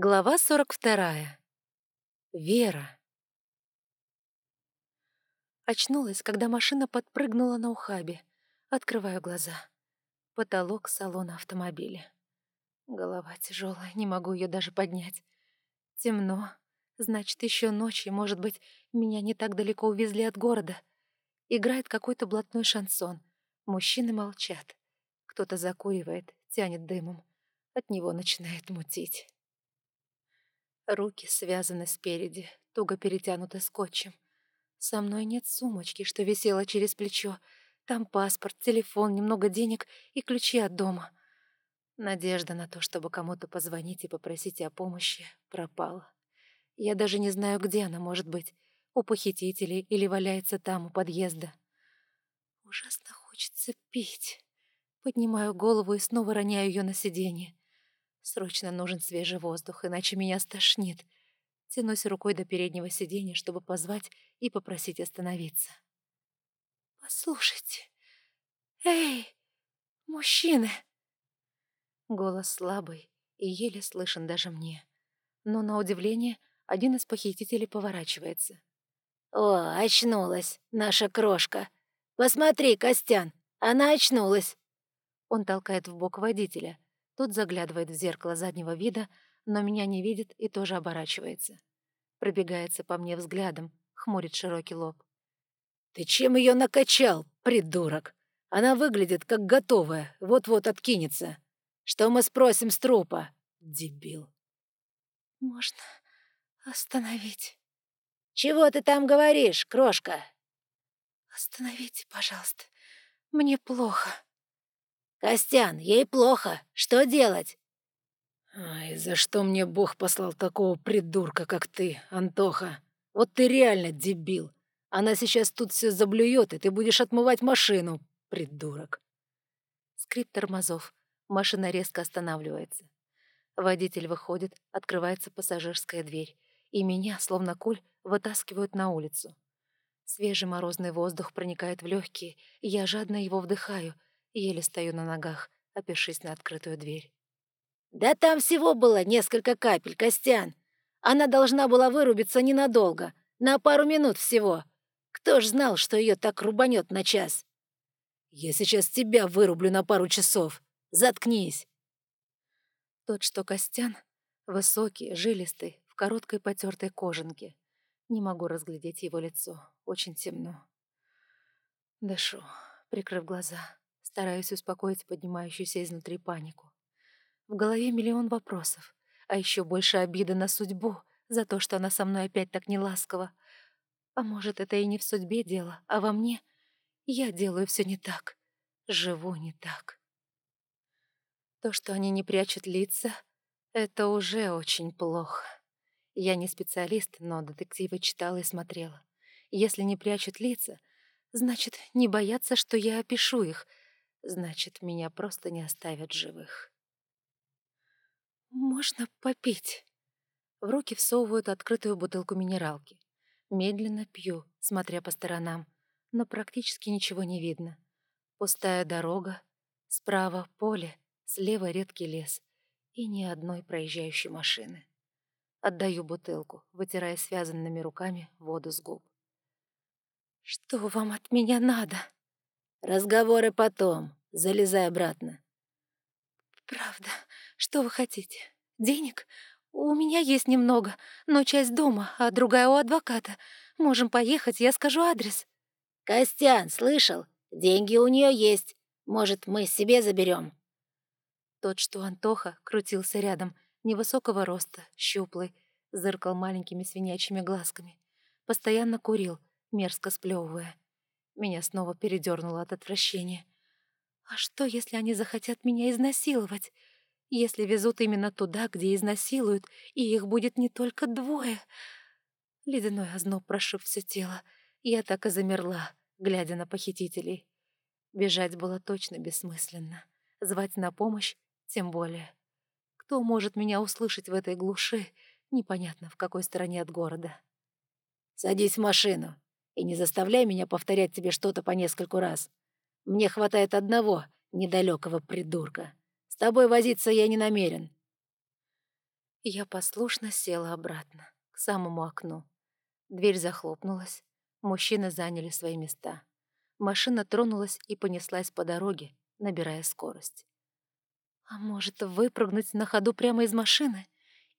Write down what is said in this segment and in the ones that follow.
Глава 42. Вера. Очнулась, когда машина подпрыгнула на ухабе. Открываю глаза. Потолок салона автомобиля. Голова тяжелая, не могу ее даже поднять. Темно. Значит, еще ночь, и, может быть, меня не так далеко увезли от города. Играет какой-то блатной шансон. Мужчины молчат. Кто-то закуривает, тянет дымом. От него начинает мутить. Руки связаны спереди, туго перетянуты скотчем. Со мной нет сумочки, что висела через плечо. Там паспорт, телефон, немного денег и ключи от дома. Надежда на то, чтобы кому-то позвонить и попросить о помощи, пропала. Я даже не знаю, где она может быть. У похитителей или валяется там, у подъезда. Ужасно хочется пить. Поднимаю голову и снова роняю ее на сиденье. Срочно нужен свежий воздух, иначе меня стошнит. Тянусь рукой до переднего сиденья, чтобы позвать и попросить остановиться. «Послушайте! Эй, мужчины!» Голос слабый и еле слышен даже мне. Но, на удивление, один из похитителей поворачивается. «О, очнулась, наша крошка! Посмотри, Костян, она очнулась!» Он толкает в бок водителя — тот заглядывает в зеркало заднего вида, но меня не видит и тоже оборачивается. Пробегается по мне взглядом, хмурит широкий лоб. «Ты чем ее накачал, придурок? Она выглядит как готовая, вот-вот откинется. Что мы спросим с трупа, дебил?» «Можно остановить?» «Чего ты там говоришь, крошка?» «Остановите, пожалуйста. Мне плохо». «Костян, ей плохо. Что делать?» «Ай, за что мне Бог послал такого придурка, как ты, Антоха? Вот ты реально дебил. Она сейчас тут все заблюет, и ты будешь отмывать машину, придурок». Скрип тормозов. Машина резко останавливается. Водитель выходит, открывается пассажирская дверь, и меня, словно куль, вытаскивают на улицу. Свежий морозный воздух проникает в легкие, и я жадно его вдыхаю — Еле стою на ногах, опершись на открытую дверь. «Да там всего было несколько капель, Костян. Она должна была вырубиться ненадолго, на пару минут всего. Кто ж знал, что ее так рубанет на час?» «Я сейчас тебя вырублю на пару часов. Заткнись!» Тот, что Костян, высокий, жилистый, в короткой потертой кожанке. Не могу разглядеть его лицо, очень темно. Дышу, прикрыв глаза. Стараюсь успокоить поднимающуюся изнутри панику. В голове миллион вопросов, а еще больше обиды на судьбу за то, что она со мной опять так неласково. А может, это и не в судьбе дело, а во мне? Я делаю все не так, живу не так. То, что они не прячут лица, это уже очень плохо. Я не специалист, но детективы читала и смотрела. Если не прячут лица, значит, не боятся, что я опишу их — Значит, меня просто не оставят живых. «Можно попить?» В руки всовывают открытую бутылку минералки. Медленно пью, смотря по сторонам, но практически ничего не видно. Пустая дорога, справа поле, слева редкий лес и ни одной проезжающей машины. Отдаю бутылку, вытирая связанными руками воду с губ. «Что вам от меня надо?» «Разговоры потом. Залезай обратно». «Правда. Что вы хотите? Денег? У меня есть немного, но часть дома, а другая у адвоката. Можем поехать, я скажу адрес». «Костян, слышал? Деньги у нее есть. Может, мы себе заберем. Тот, что Антоха, крутился рядом, невысокого роста, щуплый, зыркал маленькими свинячьими глазками. Постоянно курил, мерзко сплевывая. Меня снова передернуло от отвращения. А что, если они захотят меня изнасиловать? Если везут именно туда, где изнасилуют, и их будет не только двое? Ледяной озноб прошиб все тело. Я так и замерла, глядя на похитителей. Бежать было точно бессмысленно. Звать на помощь тем более. Кто может меня услышать в этой глуши, непонятно в какой стороне от города. «Садись в машину», и не заставляй меня повторять тебе что-то по нескольку раз. Мне хватает одного недалекого придурка. С тобой возиться я не намерен». Я послушно села обратно, к самому окну. Дверь захлопнулась, мужчины заняли свои места. Машина тронулась и понеслась по дороге, набирая скорость. А может, выпрыгнуть на ходу прямо из машины?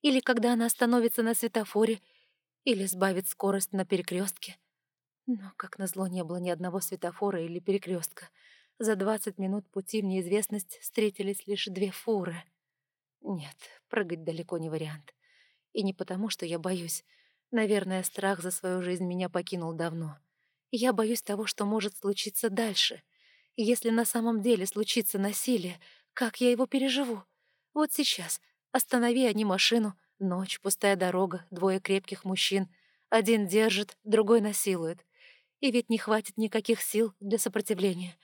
Или когда она остановится на светофоре? Или сбавить скорость на перекрестке? Но, как назло, не было ни одного светофора или перекрестка. За двадцать минут пути в неизвестность встретились лишь две фуры. Нет, прыгать далеко не вариант. И не потому, что я боюсь. Наверное, страх за свою жизнь меня покинул давно. Я боюсь того, что может случиться дальше. Если на самом деле случится насилие, как я его переживу? Вот сейчас. Останови они машину. Ночь, пустая дорога, двое крепких мужчин. Один держит, другой насилует. И ведь не хватит никаких сил для сопротивления.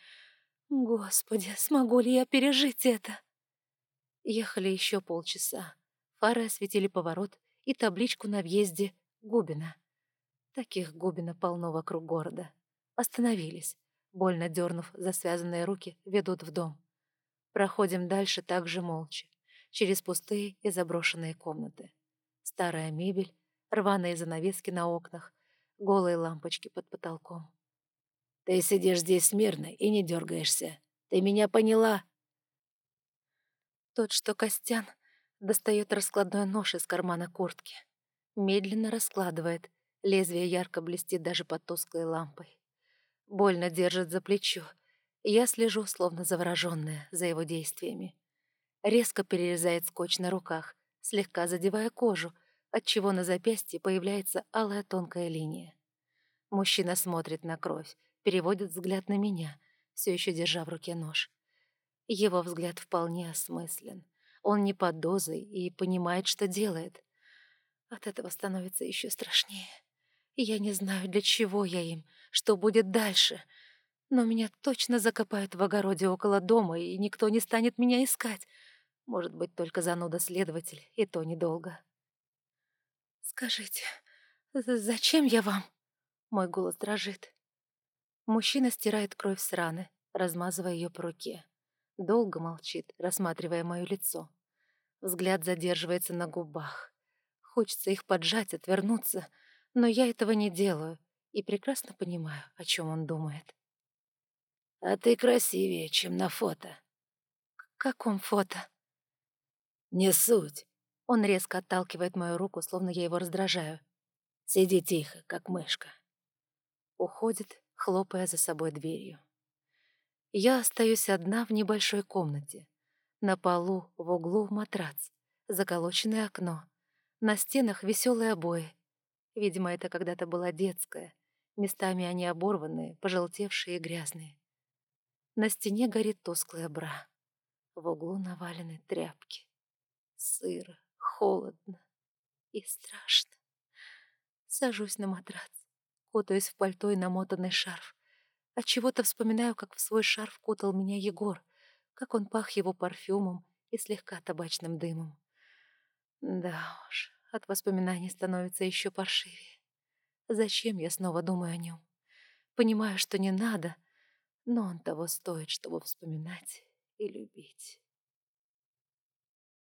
Господи, смогу ли я пережить это? Ехали еще полчаса. Фары осветили поворот и табличку на въезде «Губина». Таких Губина полно вокруг города. Остановились. Больно дернув за связанные руки, ведут в дом. Проходим дальше также молча, через пустые и заброшенные комнаты. Старая мебель, рваные занавески на окнах, голые лампочки под потолком. «Ты сидишь здесь смирно и не дергаешься. Ты меня поняла?» Тот, что Костян, достает раскладной нож из кармана куртки. Медленно раскладывает, Лезвие ярко блестит даже под тусклой лампой. Больно держит за плечо. Я слежу, словно завороженная, за его действиями. Резко перерезает скотч на руках, слегка задевая кожу, отчего на запястье появляется алая тонкая линия. Мужчина смотрит на кровь, переводит взгляд на меня, все еще держа в руке нож. Его взгляд вполне осмыслен. Он не под дозой и понимает, что делает. От этого становится еще страшнее я не знаю, для чего я им, что будет дальше. Но меня точно закопают в огороде около дома, и никто не станет меня искать. Может быть, только зануда-следователь, и то недолго. «Скажите, зачем я вам?» Мой голос дрожит. Мужчина стирает кровь с раны, размазывая ее по руке. Долго молчит, рассматривая мое лицо. Взгляд задерживается на губах. Хочется их поджать, отвернуться — но я этого не делаю и прекрасно понимаю, о чем он думает. «А ты красивее, чем на фото». «К каком фото?» «Не суть». Он резко отталкивает мою руку, словно я его раздражаю. «Сиди тихо, как мышка». Уходит, хлопая за собой дверью. Я остаюсь одна в небольшой комнате. На полу, в углу матрац, заколоченное окно. На стенах веселые обои, Видимо, это когда-то была детская. Местами они оборванные, пожелтевшие и грязные. На стене горит тусклая бра. В углу навалены тряпки. Сыро, холодно и страшно. Сажусь на матрац, кутаюсь в пальто и намотанный шарф. От чего то вспоминаю, как в свой шарф кутал меня Егор, как он пах его парфюмом и слегка табачным дымом. Да уж, от воспоминаний становится еще паршивее. Зачем я снова думаю о нем? Понимаю, что не надо, но он того стоит, чтобы вспоминать и любить.